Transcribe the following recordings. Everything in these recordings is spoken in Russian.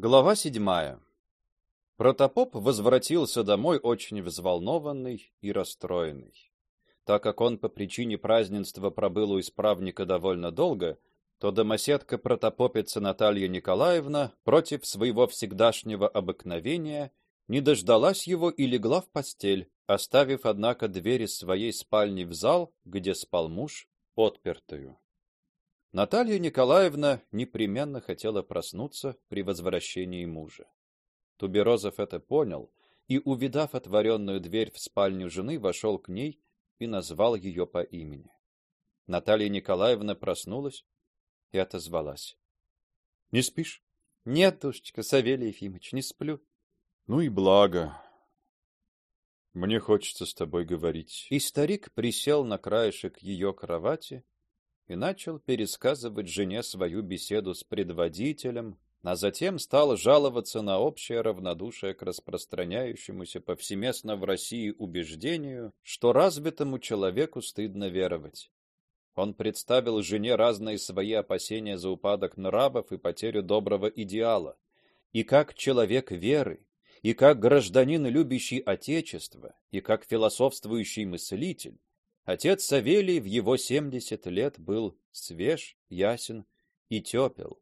Глава седьмая. Протопоп возвратился домой очень взволнованный и расстроенный. Так как он по причине празднества пробыл у исправника довольно долго, то домоседка протопопица Наталья Николаевна против своего всегдашнего обыкновения не дождалась его и легла в постель, оставив однако дверь своей спальни в зал, где спал муж, отпертую. Наталья Николаевна непременно хотела проснуться при возвращении мужа. Туберозов это понял и, увидав отворенную дверь в спальню жены, вошел к ней и назвал ее по имени. Наталья Николаевна проснулась и отозвалась: "Не спишь?" "Нет, душечка, Савелий Ефимович, не сплю". "Ну и благо. Мне хочется с тобой говорить". И старик присел на краешек ее кровати и начал пересказывать жене свою беседу с предводителем, а затем стал жаловаться на общее равнодушие к распространяющемуся повсеместно в России убеждению, что развитому человеку стыдно веровать. Он представил жене разные свои опасения за упадок нравов и потерю доброго идеала, и как человек веры, и как гражданин, любящий отечество, и как философствующий мыслитель, Отец Савелий в его семьдесят лет был свеж, ясен и тепел.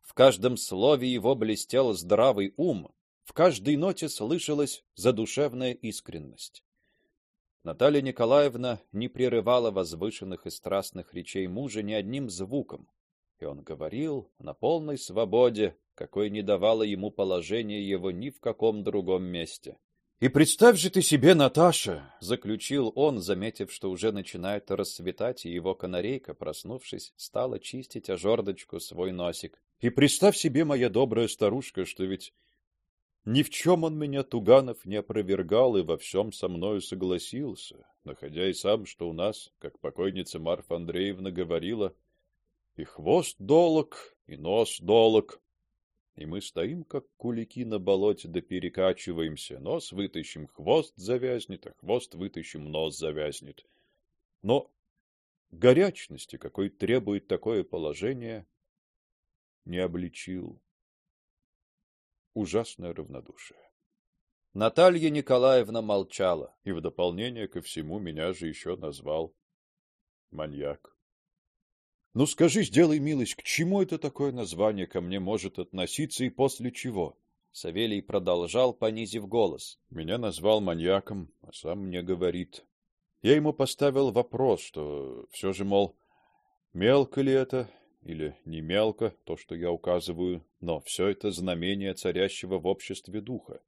В каждом слове его блестел здравый ум, в каждой ноте слышалась задушевная искренность. Наталья Николаевна не прерывала возвышенных и страстных речей мужа ни одним звуком, и он говорил на полной свободе, какой не давало ему положение его ни в каком другом месте. И представь же ты себе, Наташа, заключил он, заметив, что уже начинает рассветать, и его канарейка, проснувшись, стала чистить о жердочку свой носик. И представь себе, моя добрая старушка, что ведь ни в чем он меня Туганов не опровергал и во всем со мною согласился, находя и сам, что у нас, как покойница Марфа Андреевна говорила, и хвост долог, и нос долог, и мы стоим, как кулики на болоте, да перекачиваемся. Нос вытащим, хвост завязнет, а хвост вытащим, нос завязнет. Но горячности, какой требует такое положение, не обличил. Ужасное равнодушие. Наталья Николаевна молчала. И в дополнение ко всему меня же еще назвал маньяк. Ну скажи, сделай милость, к чему это такое название ко мне может относиться и после чего? Савелий продолжал, понизив голос. Меня назвал маньяком, а сам мне говорит. Я ему поставил вопрос, что все же, мол, мелко ли это или не мелко, то, что я указываю, но все это знамение царящего в обществе духа.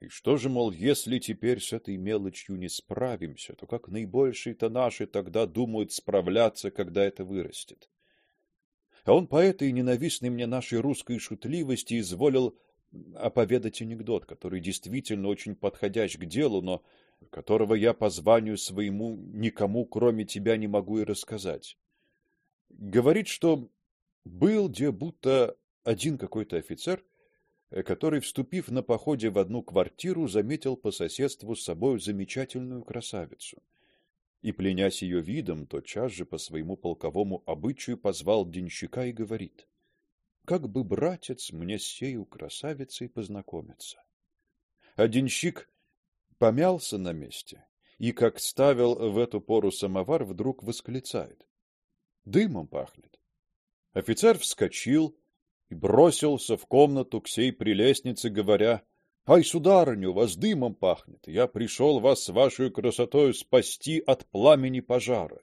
И что же, мол, если теперь с этой мелочью не справимся, то как наибольшие-то наши тогда думают справляться, когда это вырастет? А он по этой ненавистной мне нашей русской шутливости изволил оповедать анекдот, который действительно очень подходящ к делу, но которого я по званию своему никому, кроме тебя, не могу и рассказать. Говорит, что был где будто один какой-то офицер — который, вступив на походе в одну квартиру, заметил по соседству с собой замечательную красавицу. И, пленясь ее видом, тотчас же по своему полковому обычаю позвал денщика и говорит, «Как бы, братец, мне с сею красавицей познакомиться?» А денщик помялся на месте и, как ставил в эту пору самовар, вдруг восклицает, «Дымом пахнет». Офицер вскочил, и бросился в комнату к сей прелестнице, говоря, «Ай, сударыня, у вас дымом пахнет, я пришел вас с вашей красотой спасти от пламени пожара».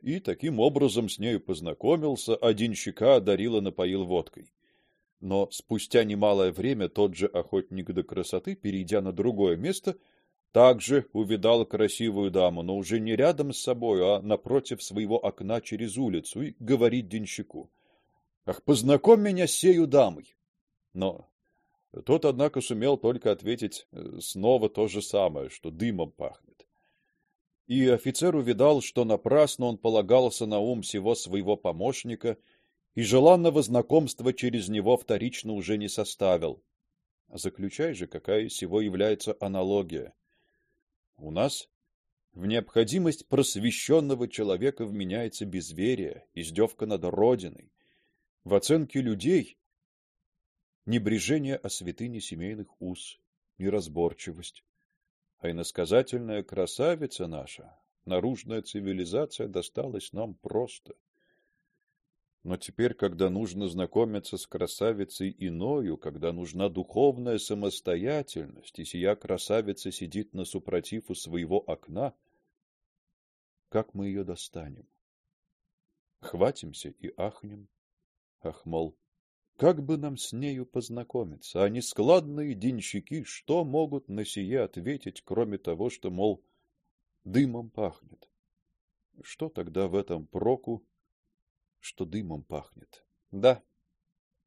И таким образом с нею познакомился, а денщика одарил и напоил водкой. Но спустя немалое время тот же охотник до красоты, перейдя на другое место, также увидал красивую даму, но уже не рядом с собой, а напротив своего окна через улицу, и говорит денщику: Ах, познакомь меня с сею дамой. Но тот, однако, сумел только ответить э, снова то же самое, что дымом пахнет. И офицер увидал, что напрасно он полагался на ум всего своего помощника, и желанного знакомства через него вторично уже не составил. Заключай же, какая всего является аналогия. У нас в необходимость просвещенного человека вменяется безверие, издевка над родиной, в оценке людей небрежение о святыне семейных уз, неразборчивость, а иносказательная красавица наша, наружная цивилизация досталась нам просто. Но теперь, когда нужно знакомиться с красавицей иною, когда нужна духовная самостоятельность, и сия красавица сидит на супротив у своего окна, как мы ее достанем? Хватимся и ахнем. Ах, мол, как бы нам с нею познакомиться? А нескладные денщики что могут на сие ответить, кроме того, что, мол, дымом пахнет? Что тогда в этом проку, что дымом пахнет? Да,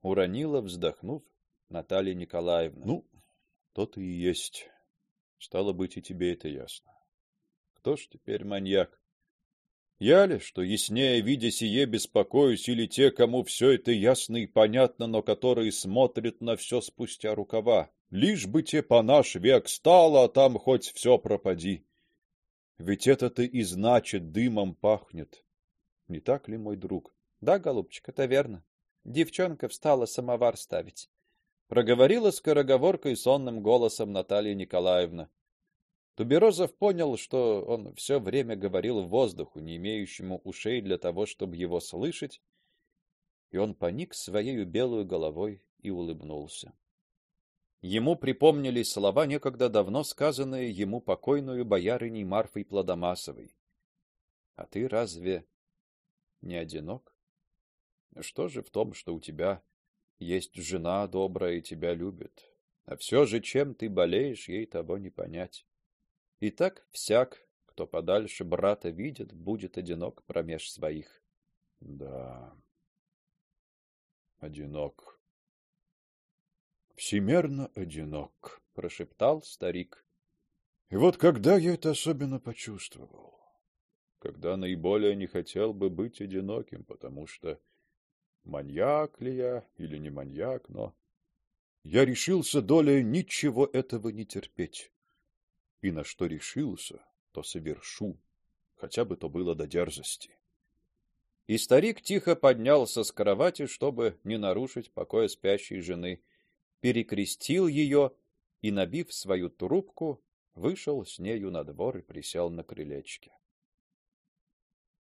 уронила, вздохнув, Наталья Николаевна. Ну, то-то и есть. Стало быть, и тебе это ясно. Кто ж теперь маньяк? Я ли, что яснее видя сие беспокоюсь, или те, кому все это ясно и понятно, но которые смотрят на все спустя рукава? Лишь бы те по наш век стало, а там хоть все пропади. Ведь это-то и значит дымом пахнет. Не так ли, мой друг? Да, голубчик, это верно. Девчонка встала самовар ставить. Проговорила скороговоркой сонным голосом Наталья Николаевна. Туберозов понял, что он все время говорил в воздуху, не имеющему ушей для того, чтобы его слышать, и он поник своей белой головой и улыбнулся. Ему припомнились слова некогда давно сказанные ему покойную боярыней Марфой Плодомасовой. А ты разве не одинок? Что же в том, что у тебя есть жена добрая и тебя любит? А все же чем ты болеешь, ей того не понять. И так всяк, кто подальше брата видит, будет одинок промеж своих. Да. Одинок. Всемерно одинок, прошептал старик. И вот когда я это особенно почувствовал, когда наиболее не хотел бы быть одиноким, потому что маньяк ли я или не маньяк, но я решился долей ничего этого не терпеть и на что решился, то совершу, хотя бы то было до дерзости. И старик тихо поднялся с кровати, чтобы не нарушить покоя спящей жены, перекрестил ее и, набив свою трубку, вышел с нею на двор и присел на крылечке.